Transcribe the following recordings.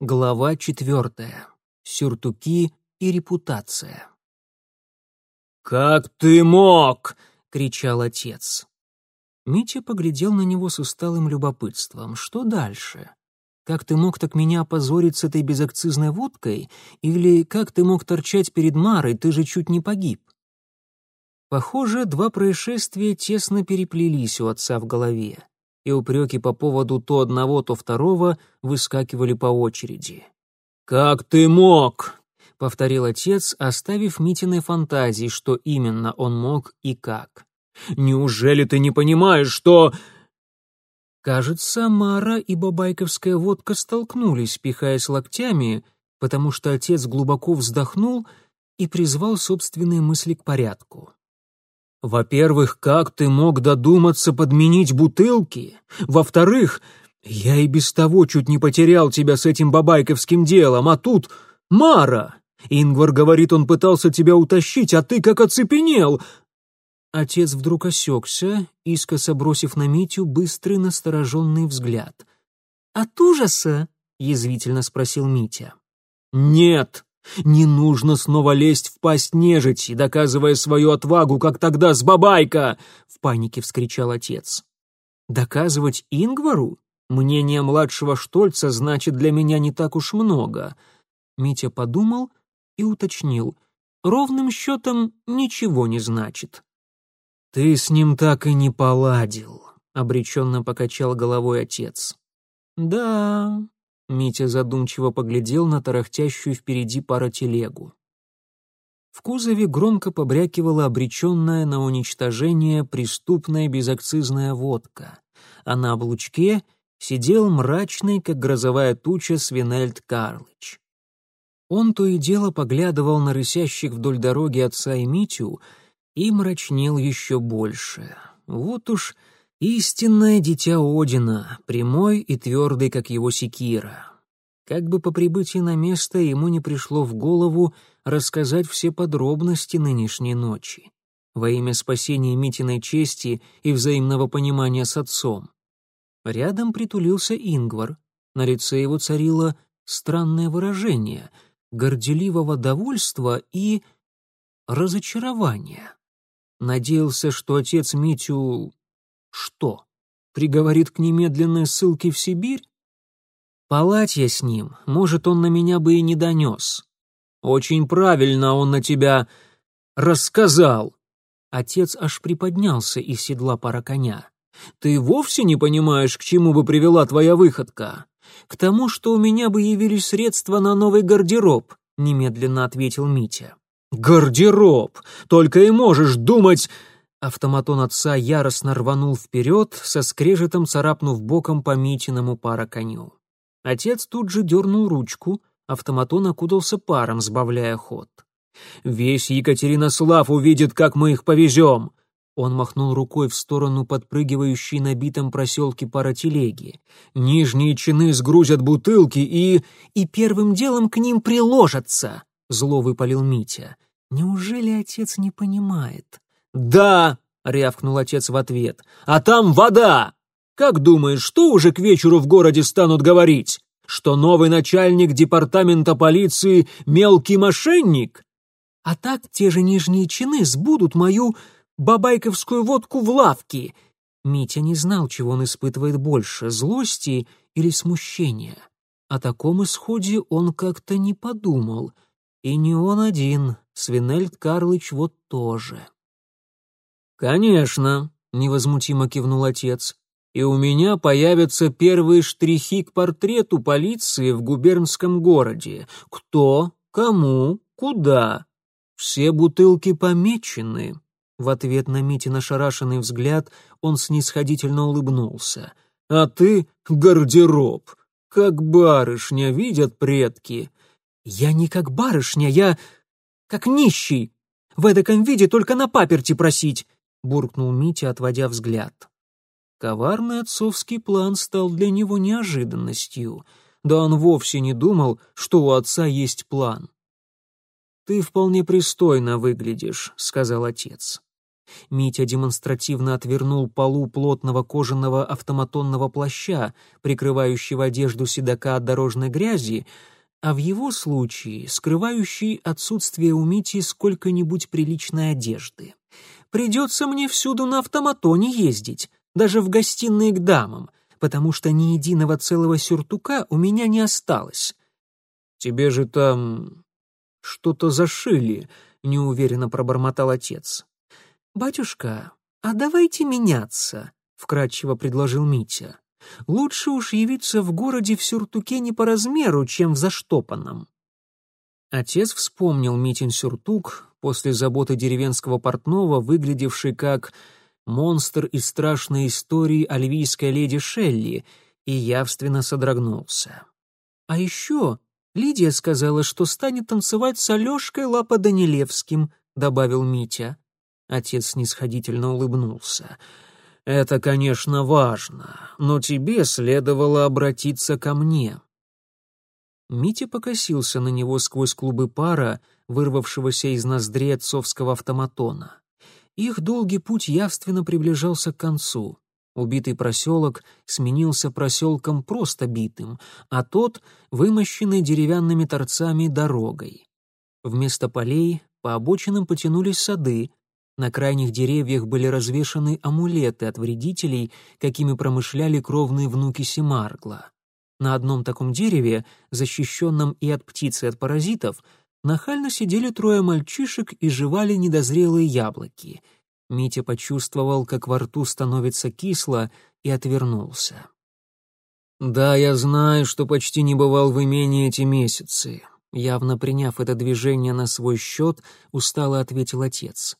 Глава четвертая. Сюртуки и репутация. «Как ты мог?» — кричал отец. Митя поглядел на него с усталым любопытством. Что дальше? Как ты мог так меня опозорить с этой безакцизной водкой? Или как ты мог торчать перед Марой, ты же чуть не погиб? Похоже, два происшествия тесно переплелись у отца в голове и упреки по поводу то одного, то второго выскакивали по очереди. «Как ты мог?» — повторил отец, оставив Митиной фантазии, что именно он мог и как. «Неужели ты не понимаешь, что...» Кажется, Мара и бабайковская водка столкнулись, пихаясь локтями, потому что отец глубоко вздохнул и призвал собственные мысли к порядку. Во-первых, как ты мог додуматься подменить бутылки? Во-вторых, я и без того чуть не потерял тебя с этим бабайковским делом, а тут Мара. Ингвар говорит, он пытался тебя утащить, а ты как оцепенел. Отец вдруг осекся, искоса бросив на Митю быстрый настороженный взгляд. «От ужаса?» — язвительно спросил Митя. «Нет!» Не нужно снова лезть в пасть нежити, доказывая свою отвагу, как тогда с бабайка!» — в панике вскричал отец. «Доказывать Ингвару? Мнение младшего Штольца значит для меня не так уж много». Митя подумал и уточнил. «Ровным счетом ничего не значит». «Ты с ним так и не поладил», — обреченно покачал головой отец. «Да, Митя задумчиво поглядел на тарахтящую впереди паротелегу. В кузове громко побрякивала обреченная на уничтожение преступная безакцизная водка, а на облучке сидел мрачный, как грозовая туча, Свинельд Карлыч. Он то и дело поглядывал на рысящих вдоль дороги отца и Митю и мрачнел еще больше. Вот уж Истинное дитя Одина, прямой и твердый, как его секира. Как бы по прибытии на место ему не пришло в голову рассказать все подробности нынешней ночи во имя спасения Митиной чести и взаимного понимания с отцом. Рядом притулился Ингвар. На лице его царило странное выражение горделивого довольства и разочарования. Надеялся, что отец Митю что? Приговорит к немедленной ссылке в Сибирь? Палать я с ним, может, он на меня бы и не донес. Очень правильно он на тебя рассказал. Отец аж приподнялся из седла пара коня. Ты вовсе не понимаешь, к чему бы привела твоя выходка? К тому, что у меня бы явились средства на новый гардероб, немедленно ответил Митя. Гардероб! Только и можешь думать... Автоматон отца яростно рванул вперед, со скрежетом царапнув боком по Митиному пароконю. Отец тут же дернул ручку, автоматон окутался паром, сбавляя ход. «Весь Екатеринослав увидит, как мы их повезем!» Он махнул рукой в сторону подпрыгивающей на битом проселке паротелеги. «Нижние чины сгрузят бутылки и...» «И первым делом к ним приложатся!» — зло выпалил Митя. «Неужели отец не понимает?» «Да!» — рявкнул отец в ответ. «А там вода! Как думаешь, что уже к вечеру в городе станут говорить? Что новый начальник департамента полиции — мелкий мошенник?» «А так те же нижние чины сбудут мою бабайковскую водку в лавке!» Митя не знал, чего он испытывает больше — злости или смущения. О таком исходе он как-то не подумал. И не он один, Свинельд Карлыч вот тоже. «Конечно», — невозмутимо кивнул отец, «и у меня появятся первые штрихи к портрету полиции в губернском городе. Кто, кому, куда. Все бутылки помечены». В ответ на Митин ошарашенный взгляд он снисходительно улыбнулся. «А ты — гардероб. Как барышня, видят предки». «Я не как барышня, я как нищий. В эдаком виде только на паперти просить буркнул Митя, отводя взгляд. Коварный отцовский план стал для него неожиданностью, да он вовсе не думал, что у отца есть план. «Ты вполне пристойно выглядишь», — сказал отец. Митя демонстративно отвернул полу плотного кожаного автоматонного плаща, прикрывающего одежду седока от дорожной грязи, а в его случае скрывающий отсутствие у Мити сколько-нибудь приличной одежды. «Придется мне всюду на автоматоне ездить, даже в гостиные к дамам, потому что ни единого целого сюртука у меня не осталось». «Тебе же там что-то зашили», — неуверенно пробормотал отец. «Батюшка, а давайте меняться», — вкратчиво предложил Митя. «Лучше уж явиться в городе в сюртуке не по размеру, чем в заштопанном». Отец вспомнил Митин сюртук после заботы деревенского портного, выглядевший как монстр из страшной истории о ливийской леди Шелли, и явственно содрогнулся. А еще Лидия сказала, что станет танцевать с Алешкой Лапа-Данилевским, добавил Митя. Отец снисходительно улыбнулся. «Это, конечно, важно, но тебе следовало обратиться ко мне». Митя покосился на него сквозь клубы пара, вырвавшегося из ноздри отцовского автоматона. Их долгий путь явственно приближался к концу. Убитый проселок сменился проселком просто битым, а тот — вымощенный деревянными торцами дорогой. Вместо полей по обочинам потянулись сады, на крайних деревьях были развешаны амулеты от вредителей, какими промышляли кровные внуки Семаргла. На одном таком дереве, защищенном и от птиц, и от паразитов, нахально сидели трое мальчишек и жевали недозрелые яблоки. Митя почувствовал, как во рту становится кисло, и отвернулся. «Да, я знаю, что почти не бывал в имении эти месяцы», явно приняв это движение на свой счет, устало ответил отец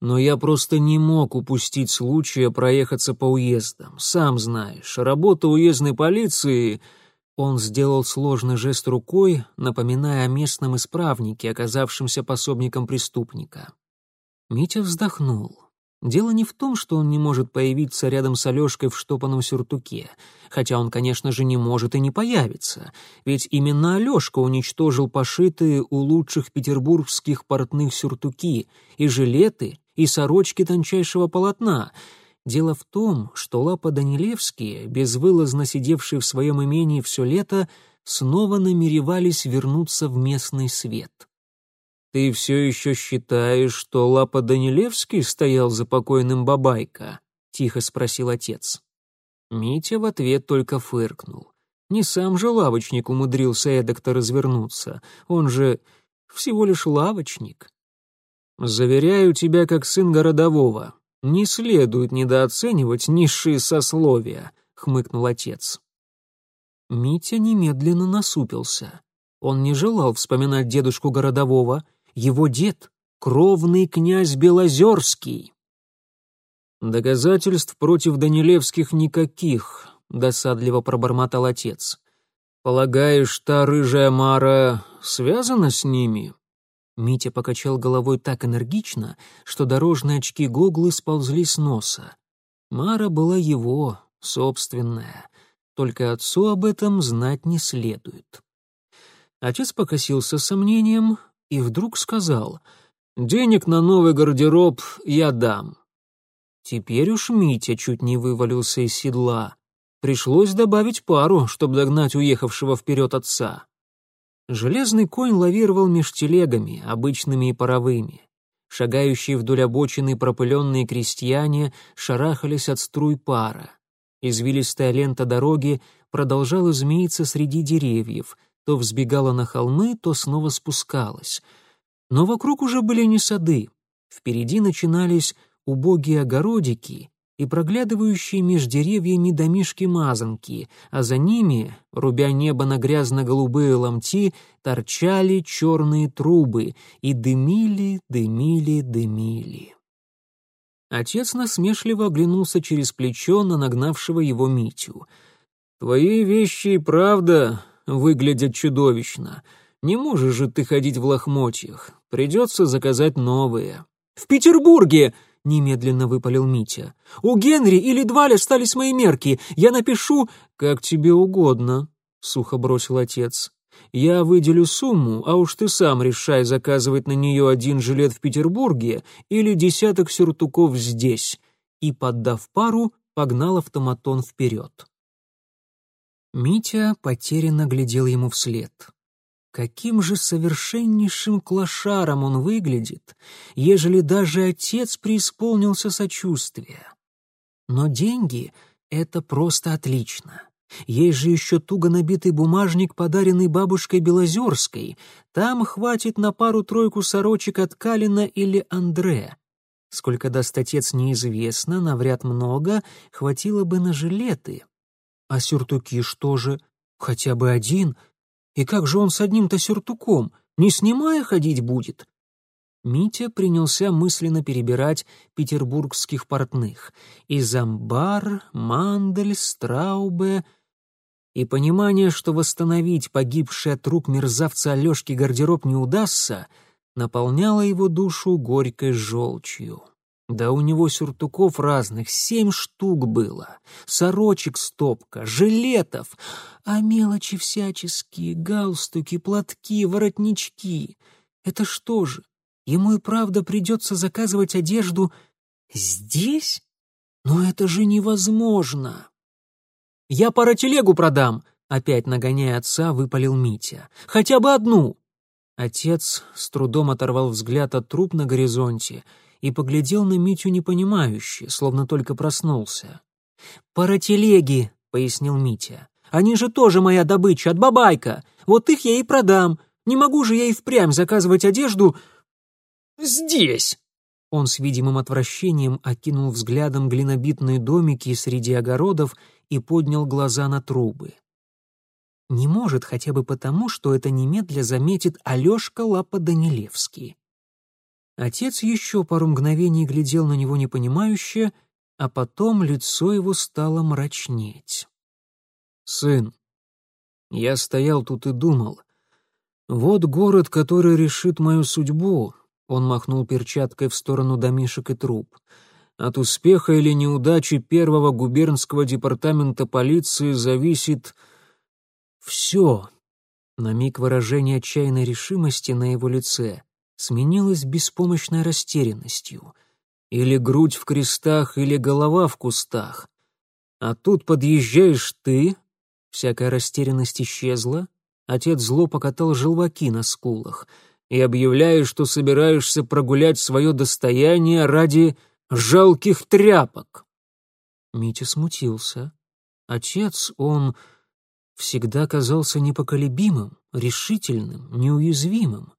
но я просто не мог упустить случая проехаться по уездам. Сам знаешь, работа уездной полиции...» Он сделал сложный жест рукой, напоминая о местном исправнике, оказавшемся пособником преступника. Митя вздохнул. Дело не в том, что он не может появиться рядом с Алешкой в штопанном сюртуке, хотя он, конечно же, не может и не появится, ведь именно Алешка уничтожил пошитые у лучших петербургских портных сюртуки и жилеты, и сорочки тончайшего полотна. Дело в том, что Лапа Данилевские, безвылазно сидевшие в своем имении все лето, снова намеревались вернуться в местный свет. «Ты все еще считаешь, что Лапа Данилевский стоял за покойным Бабайка?» — тихо спросил отец. Митя в ответ только фыркнул. Не сам же лавочник умудрился эдак-то развернуться, он же всего лишь лавочник. «Заверяю тебя, как сын городового, не следует недооценивать низшие сословия», — хмыкнул отец. Митя немедленно насупился. Он не желал вспоминать дедушку городового — его дед — кровный князь Белозерский. «Доказательств против Данилевских никаких», — досадливо пробормотал отец. «Полагаешь, та рыжая Мара связана с ними?» Митя покачал головой так энергично, что дорожные очки-гоглы сползли с носа. Мара была его, собственная, только отцу об этом знать не следует. Отец покосился сомнением, и вдруг сказал «Денег на новый гардероб я дам». Теперь уж Митя чуть не вывалился из седла. Пришлось добавить пару, чтобы догнать уехавшего вперед отца. Железный конь лавировал меж телегами, обычными и паровыми. Шагающие вдоль обочины пропыленные крестьяне шарахались от струй пара. Извилистая лента дороги продолжала змеиться среди деревьев — то взбегала на холмы, то снова спускалась. Но вокруг уже были не сады. Впереди начинались убогие огородики и проглядывающие меж деревьями домишки-мазанки, а за ними, рубя небо на грязно-голубые ломти, торчали черные трубы и дымили, дымили, дымили. Отец насмешливо оглянулся через плечо на нагнавшего его Митю. «Твои вещи и правда выглядят чудовищно. Не можешь же ты ходить в лохмотьях. Придется заказать новые». «В Петербурге!» — немедленно выпалил Митя. «У Генри или Дваля остались мои мерки. Я напишу...» «Как тебе угодно», — сухо бросил отец. Я выделю сумму, а уж ты сам решай, заказывать на нее один жилет в Петербурге или десяток сюртуков здесь». И, поддав пару, погнал автоматон вперед. Митя потерянно глядел ему вслед. Каким же совершеннейшим клошаром он выглядит, ежели даже отец преисполнился сочувствия. Но деньги — это просто отлично. Есть же еще туго набитый бумажник, подаренный бабушкой Белозерской. Там хватит на пару-тройку сорочек от Калина или Андре. Сколько даст отец, неизвестно, навряд много, хватило бы на жилеты. А сюртуки что же? Хотя бы один. И как же он с одним-то сюртуком? Не снимая ходить будет? Митя принялся мысленно перебирать петербургских портных. Изамбар, Мандель, Страубе... И понимание, что восстановить погибший от рук мерзавца Алешки гардероб не удастся, наполняло его душу горькой желчью. Да у него сюртуков разных семь штук было, сорочек стопка, жилетов, а мелочи всяческие, галстуки, платки, воротнички. Это что же, Ему и правда придется заказывать одежду здесь? Но это же невозможно. «Я паротелегу продам», — опять нагоняя отца, выпалил Митя. «Хотя бы одну». Отец с трудом оторвал взгляд от труп на горизонте и поглядел на Митю непонимающе, словно только проснулся. «Паротелеги», — пояснил Митя. «Они же тоже моя добыча от бабайка. Вот их я и продам. Не могу же я и впрямь заказывать одежду Здесь!» Он с видимым отвращением окинул взглядом глинобитные домики среди огородов и поднял глаза на трубы. Не может хотя бы потому, что это немедля заметит Алешка Лапа-Данилевский. Отец еще пару мгновений глядел на него непонимающе, а потом лицо его стало мрачнеть. «Сын, я стоял тут и думал, вот город, который решит мою судьбу, он махнул перчаткой в сторону домишек и труб. От успеха или неудачи первого губернского департамента полиции зависит все. На миг выражение отчаянной решимости на его лице сменилось беспомощной растерянностью. Или грудь в крестах, или голова в кустах. А тут подъезжаешь ты, всякая растерянность исчезла, отец зло покатал желваки на скулах — и объявляешь, что собираешься прогулять свое достояние ради жалких тряпок. Митя смутился. Отец, он всегда казался непоколебимым, решительным, неуязвимым.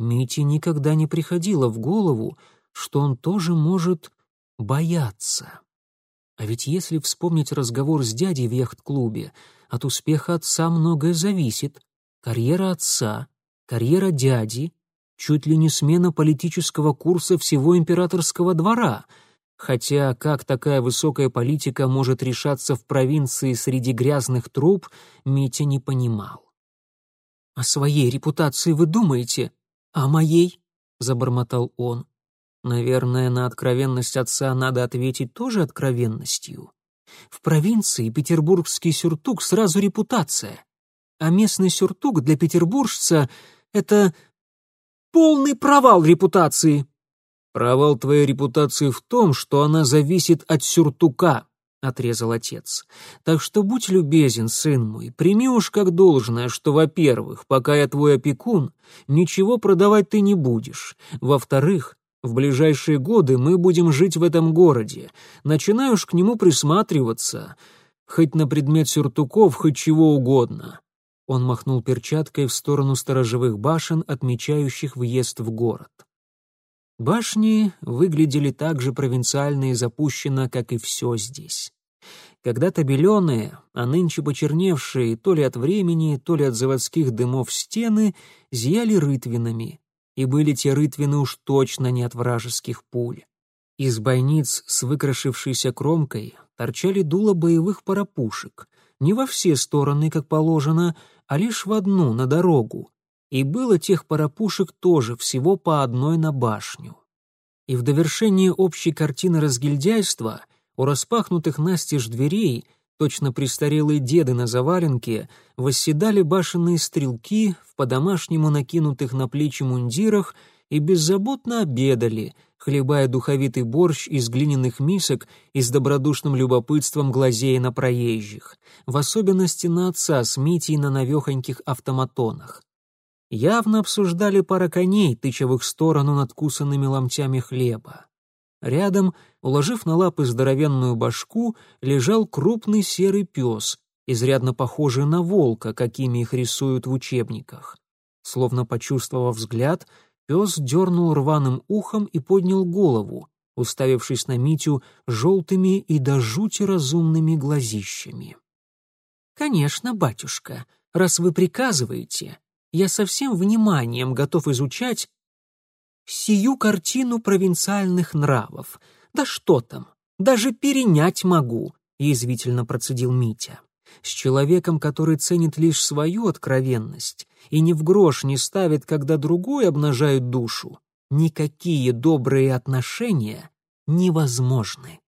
Мите никогда не приходило в голову, что он тоже может бояться. А ведь если вспомнить разговор с дядей в яхт-клубе, от успеха отца многое зависит. Карьера отца, карьера дяди, чуть ли не смена политического курса всего императорского двора, хотя как такая высокая политика может решаться в провинции среди грязных труб, Митя не понимал. «О своей репутации вы думаете? О моей?» — забормотал он. Наверное, на откровенность отца надо ответить тоже откровенностью. В провинции петербургский сюртук сразу репутация, а местный сюртук для петербуржца это полный провал репутации. Провал твоей репутации в том, что она зависит от сюртука, отрезал отец. Так что будь любезен, сын мой, прими уж как должное, что, во-первых, пока я твой опекун, ничего продавать ты не будешь. Во-вторых, в ближайшие годы мы будем жить в этом городе. Начинаешь к нему присматриваться, хоть на предмет сюртуков, хоть чего угодно. Он махнул перчаткой в сторону сторожевых башен, отмечающих въезд в город. Башни выглядели так же провинциально и запущенно, как и все здесь. Когда-то беленые, а нынче почерневшие то ли от времени, то ли от заводских дымов стены, зияли рытвинами, и были те рытвины уж точно не от вражеских пуль. Из бойниц с выкрашившейся кромкой торчали дула боевых парапушек, не во все стороны, как положено, а лишь в одну, на дорогу, и было тех парапушек тоже всего по одной на башню. И в довершение общей картины разгильдяйства у распахнутых настежь дверей Точно престарелые деды на заваленке восседали башенные стрелки в по-домашнему накинутых на плечи мундирах и беззаботно обедали, хлебая духовитый борщ из глиняных мисок и с добродушным любопытством глазея на проезжих, в особенности на отца с Митей на навехоньких автоматонах. Явно обсуждали пара коней, тыча в сторону надкусанными ломтями хлеба. Рядом, уложив на лапы здоровенную башку, лежал крупный серый пес, изрядно похожий на волка, какими их рисуют в учебниках. Словно почувствовав взгляд, пес дернул рваным ухом и поднял голову, уставившись на Митю желтыми и до жути разумными глазищами. «Конечно, батюшка, раз вы приказываете, я со всем вниманием готов изучать сию картину провинциальных нравов. Да что там, даже перенять могу, язвительно процедил Митя. С человеком, который ценит лишь свою откровенность и ни в грош не ставит, когда другой обнажает душу, никакие добрые отношения невозможны.